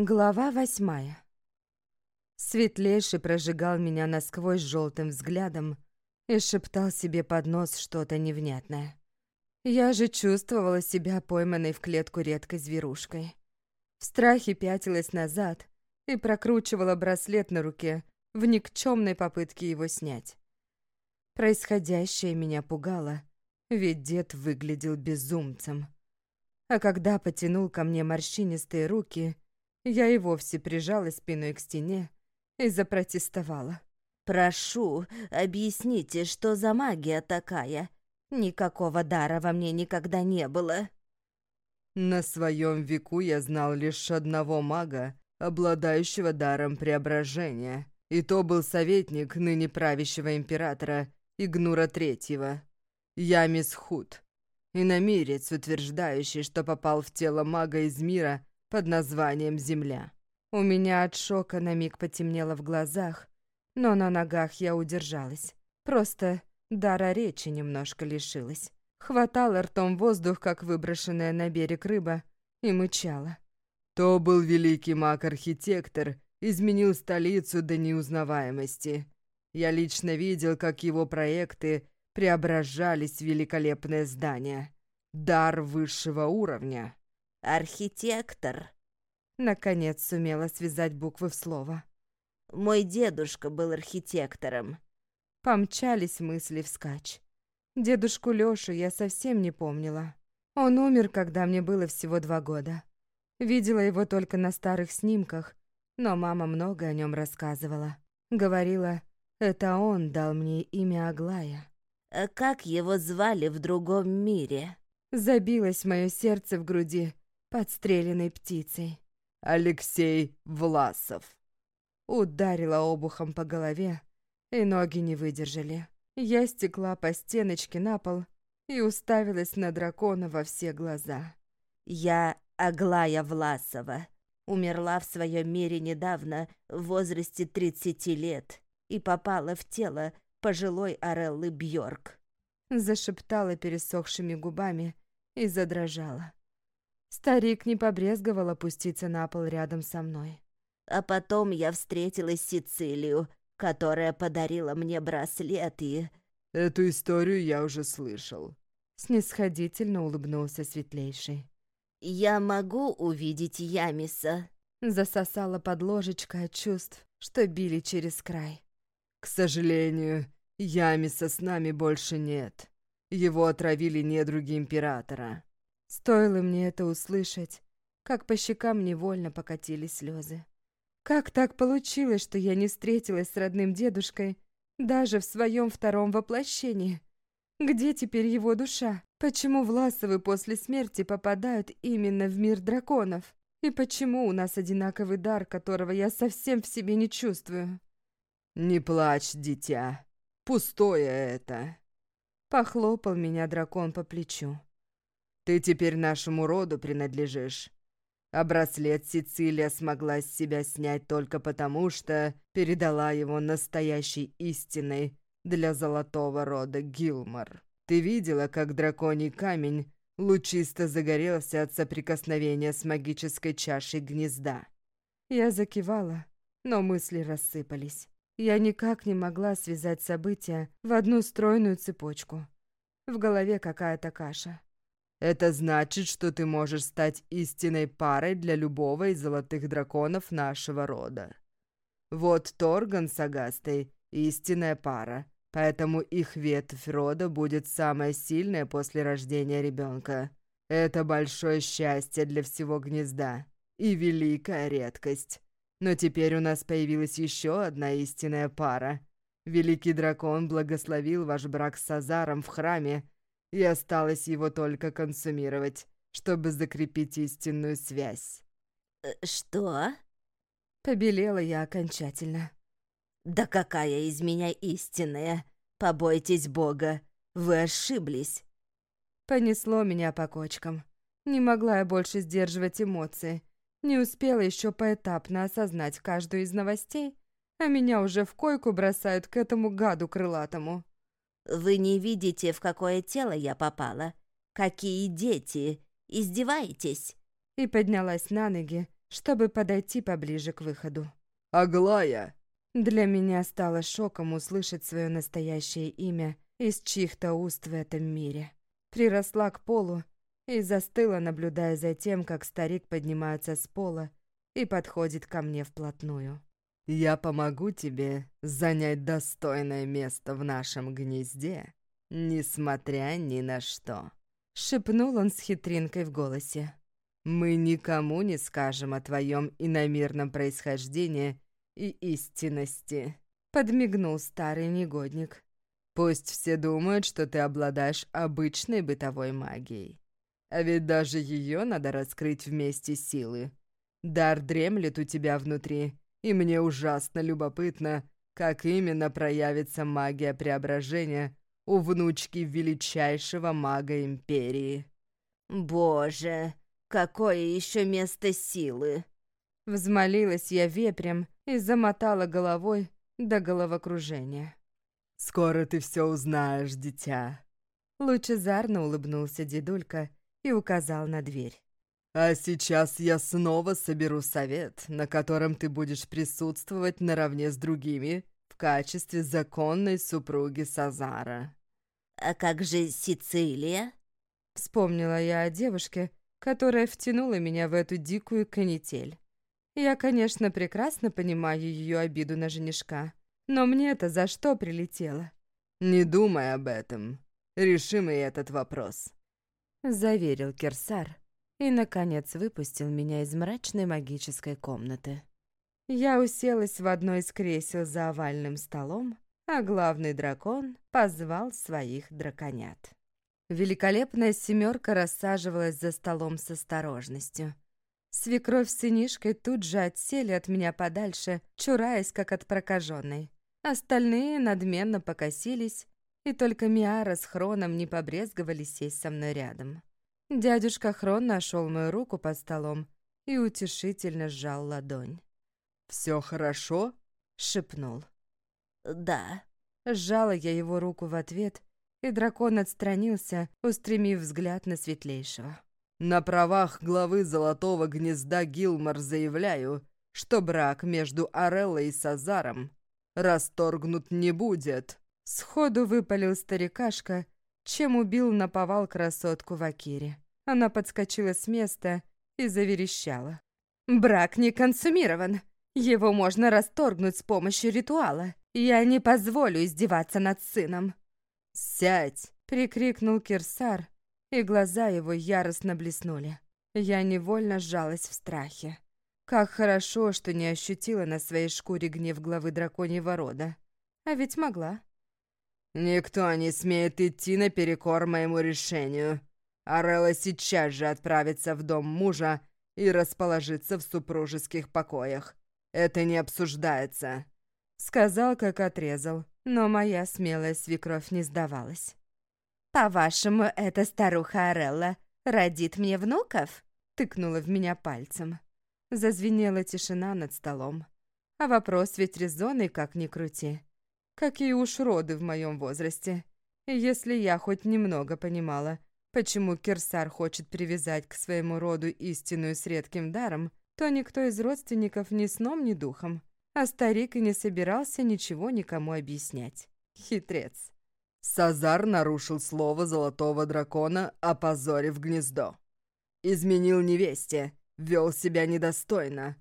Глава восьмая. Светлейший прожигал меня насквозь желтым взглядом и шептал себе под нос что-то невнятное. Я же чувствовала себя пойманной в клетку редкой зверушкой. В страхе пятилась назад и прокручивала браслет на руке в никчемной попытке его снять. Происходящее меня пугало, ведь дед выглядел безумцем. А когда потянул ко мне морщинистые руки — я и вовсе прижала спиной к стене и запротестовала. «Прошу, объясните, что за магия такая? Никакого дара во мне никогда не было». На своем веку я знал лишь одного мага, обладающего даром преображения. И то был советник ныне правящего императора Игнура Третьего, Ямис Худ, иномирец, утверждающий, что попал в тело мага из мира под названием Земля. У меня от шока на миг потемнело в глазах, но на ногах я удержалась. Просто дара речи немножко лишилась. Хватала ртом воздух, как выброшенная на берег рыба, и мычала. То был великий маг-архитектор, изменил столицу до неузнаваемости. Я лично видел, как его проекты преображались в великолепное здание. Дар высшего уровня. Архитектор. Наконец сумела связать буквы в слово. Мой дедушка был архитектором. Помчались мысли вскачь. Дедушку Лёшу я совсем не помнила. Он умер, когда мне было всего два года. Видела его только на старых снимках, но мама много о нем рассказывала. Говорила, это он дал мне имя Аглая. А как его звали в другом мире? Забилось мое сердце в груди, подстреленной птицей. Алексей Власов. Ударила обухом по голове, и ноги не выдержали. Я стекла по стеночке на пол и уставилась на дракона во все глаза. «Я Аглая Власова. Умерла в своем мире недавно, в возрасте 30 лет, и попала в тело пожилой Ореллы Бьорк. Зашептала пересохшими губами и задрожала. Старик не побрезговал опуститься на пол рядом со мной. А потом я встретила Сицилию, которая подарила мне браслет и... Эту историю я уже слышал. Снисходительно улыбнулся светлейший. «Я могу увидеть Ямиса?» Засосала под ложечкой от чувств, что били через край. «К сожалению, Ямиса с нами больше нет. Его отравили недруги Императора. Стоило мне это услышать, как по щекам невольно покатились слезы. Как так получилось, что я не встретилась с родным дедушкой даже в своем втором воплощении? Где теперь его душа? Почему Власовы после смерти попадают именно в мир драконов? И почему у нас одинаковый дар, которого я совсем в себе не чувствую? «Не плачь, дитя. Пустое это!» Похлопал меня дракон по плечу. Ты теперь нашему роду принадлежишь. А браслет Сицилия смогла с себя снять только потому, что передала его настоящей истиной для золотого рода Гилмор. Ты видела, как драконий камень лучисто загорелся от соприкосновения с магической чашей гнезда? Я закивала, но мысли рассыпались. Я никак не могла связать события в одну стройную цепочку. В голове какая-то каша. Это значит, что ты можешь стать истинной парой для любого из золотых драконов нашего рода. Вот Торган с Агастой — истинная пара, поэтому их ветвь рода будет самая сильная после рождения ребенка. Это большое счастье для всего гнезда и великая редкость. Но теперь у нас появилась еще одна истинная пара. Великий дракон благословил ваш брак с Сазаром в храме, и осталось его только консумировать, чтобы закрепить истинную связь. Э, «Что?» Побелела я окончательно. «Да какая из меня истинная? Побойтесь Бога, вы ошиблись!» Понесло меня по кочкам. Не могла я больше сдерживать эмоции. Не успела еще поэтапно осознать каждую из новостей, а меня уже в койку бросают к этому гаду крылатому. Вы не видите, в какое тело я попала? Какие дети? Издеваетесь?» И поднялась на ноги, чтобы подойти поближе к выходу. «Аглая!» Для меня стало шоком услышать свое настоящее имя из чьих-то уст в этом мире. Приросла к полу и застыла, наблюдая за тем, как старик поднимается с пола и подходит ко мне вплотную. «Я помогу тебе занять достойное место в нашем гнезде, несмотря ни на что», — шепнул он с хитринкой в голосе. «Мы никому не скажем о твоем иномирном происхождении и истинности», — подмигнул старый негодник. «Пусть все думают, что ты обладаешь обычной бытовой магией. А ведь даже ее надо раскрыть вместе силы. Дар дремлет у тебя внутри, и мне ужасно любопытно, как именно проявится магия преображения у внучки величайшего мага Империи». «Боже, какое еще место силы!» Взмолилась я вепрем и замотала головой до головокружения. «Скоро ты все узнаешь, дитя!» Лучезарно улыбнулся дедулька и указал на дверь. «А сейчас я снова соберу совет, на котором ты будешь присутствовать наравне с другими в качестве законной супруги Сазара». «А как же Сицилия?» Вспомнила я о девушке, которая втянула меня в эту дикую канитель. Я, конечно, прекрасно понимаю ее обиду на женишка, но мне-то за что прилетело? «Не думай об этом. Решим и этот вопрос», — заверил Керсар и, наконец, выпустил меня из мрачной магической комнаты. Я уселась в одно из кресел за овальным столом, а главный дракон позвал своих драконят. Великолепная семерка рассаживалась за столом с осторожностью — Свекровь с сынишкой тут же отсели от меня подальше, чураясь, как от прокаженной. Остальные надменно покосились, и только Миара с Хроном не побрезговали сесть со мной рядом. Дядюшка Хрон нашел мою руку под столом и утешительно сжал ладонь. «Все хорошо?» — шепнул. «Да». Сжала я его руку в ответ, и дракон отстранился, устремив взгляд на светлейшего. На правах главы Золотого Гнезда Гилмор заявляю, что брак между Ореллой и Сазаром расторгнут не будет. Сходу выпалил старикашка, чем убил наповал красотку Вакири. Она подскочила с места и заверещала. «Брак не консумирован. Его можно расторгнуть с помощью ритуала. Я не позволю издеваться над сыном». «Сядь!» — прикрикнул Кирсар, и глаза его яростно блеснули. Я невольно сжалась в страхе. Как хорошо, что не ощутила на своей шкуре гнев главы драконьего рода. А ведь могла. «Никто не смеет идти наперекор моему решению. Арелла сейчас же отправится в дом мужа и расположится в супружеских покоях. Это не обсуждается», — сказал, как отрезал. Но моя смелая свекровь не сдавалась. «По-вашему, эта старуха Орелла родит мне внуков?» Тыкнула в меня пальцем. Зазвенела тишина над столом. А вопрос ведь резонный, как ни крути. Какие уж роды в моем возрасте. Если я хоть немного понимала, почему Кирсар хочет привязать к своему роду истинную с редким даром, то никто из родственников ни сном, ни духом. А старик и не собирался ничего никому объяснять. Хитрец. Сазар нарушил слово золотого дракона, опозорив гнездо. Изменил невесте, вел себя недостойно.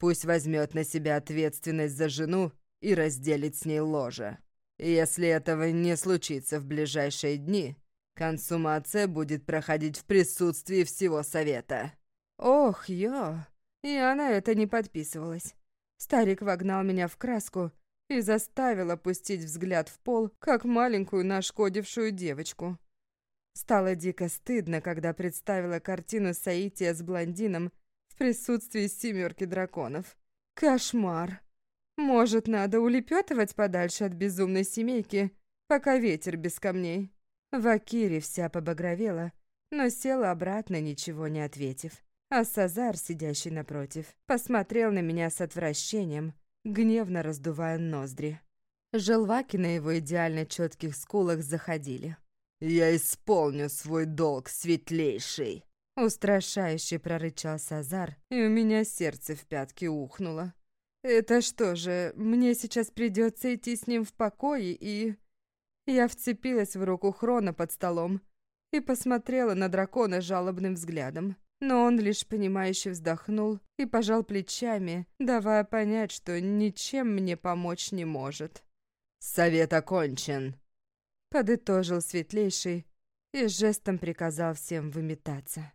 Пусть возьмет на себя ответственность за жену и разделит с ней ложе. Если этого не случится в ближайшие дни, консумация будет проходить в присутствии всего совета. Ох, ё, я на это не подписывалась. Старик вогнал меня в краску и заставил опустить взгляд в пол, как маленькую нашкодившую девочку. Стало дико стыдно, когда представила картину Саития с блондином в присутствии семерки драконов. Кошмар! Может, надо улепетывать подальше от безумной семейки, пока ветер без камней. Вакири вся побагровела, но села обратно, ничего не ответив. А Сазар, сидящий напротив, посмотрел на меня с отвращением, гневно раздувая ноздри. Желваки на его идеально четких скулах заходили. «Я исполню свой долг, светлейший!» Устрашающе прорычал Сазар, и у меня сердце в пятки ухнуло. Это что же, мне сейчас придется идти с ним в покое и... Я вцепилась в руку Хрона под столом и посмотрела на дракона жалобным взглядом. Но он лишь понимающе вздохнул и пожал плечами, давая понять, что ничем мне помочь не может. «Совет окончен», — подытожил Светлейший и жестом приказал всем выметаться.